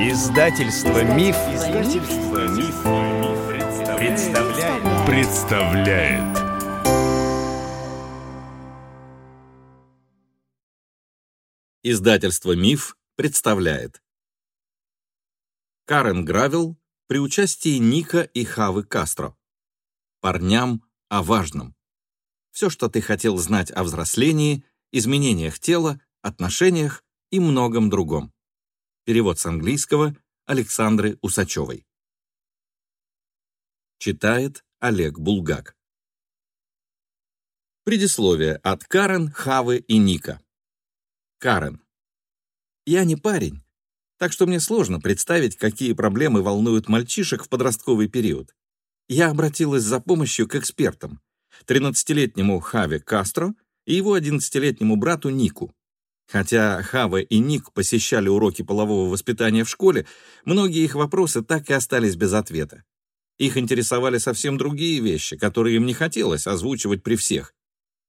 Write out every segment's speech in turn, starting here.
Издательство Миф, Издательство Миф, представляет. представляет. Издательство Миф представляет. Карен Гравел при участии Ника и Хавы Кастро. Парням о важном. Все, что ты хотел знать о взрослении, изменениях тела, отношениях и многом другом. Перевод с английского Александры Усачевой. Читает Олег Булгак. Предисловие от Карен, Хавы и Ника. Карен. Я не парень, так что мне сложно представить, какие проблемы волнуют мальчишек в подростковый период. Я обратилась за помощью к экспертам, 13-летнему Хаве Кастро и его 11-летнему брату Нику. Хотя Хава и Ник посещали уроки полового воспитания в школе, многие их вопросы так и остались без ответа. Их интересовали совсем другие вещи, которые им не хотелось озвучивать при всех.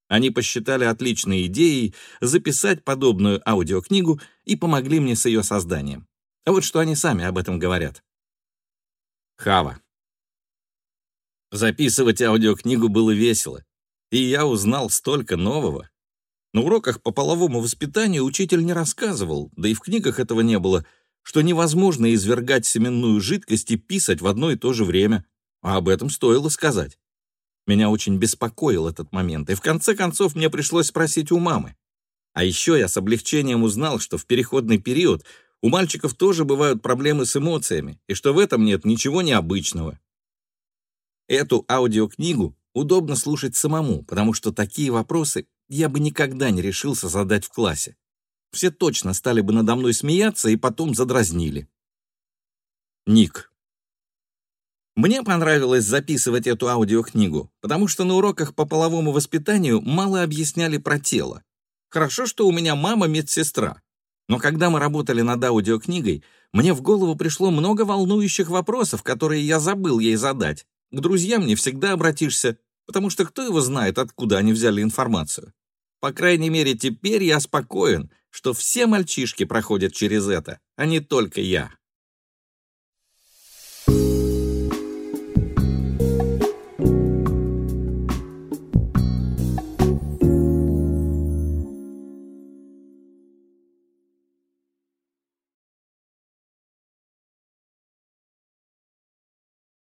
Они посчитали отличной идеей записать подобную аудиокнигу и помогли мне с ее созданием. А вот что они сами об этом говорят. Хава. Записывать аудиокнигу было весело, и я узнал столько нового. На уроках по половому воспитанию учитель не рассказывал, да и в книгах этого не было, что невозможно извергать семенную жидкость и писать в одно и то же время, а об этом стоило сказать. Меня очень беспокоил этот момент, и в конце концов мне пришлось спросить у мамы. А еще я с облегчением узнал, что в переходный период у мальчиков тоже бывают проблемы с эмоциями, и что в этом нет ничего необычного. Эту аудиокнигу удобно слушать самому, потому что такие вопросы я бы никогда не решился задать в классе. Все точно стали бы надо мной смеяться и потом задразнили. Ник. Мне понравилось записывать эту аудиокнигу, потому что на уроках по половому воспитанию мало объясняли про тело. Хорошо, что у меня мама медсестра. Но когда мы работали над аудиокнигой, мне в голову пришло много волнующих вопросов, которые я забыл ей задать. К друзьям не всегда обратишься, потому что кто его знает, откуда они взяли информацию. По крайней мере, теперь я спокоен, что все мальчишки проходят через это, а не только я.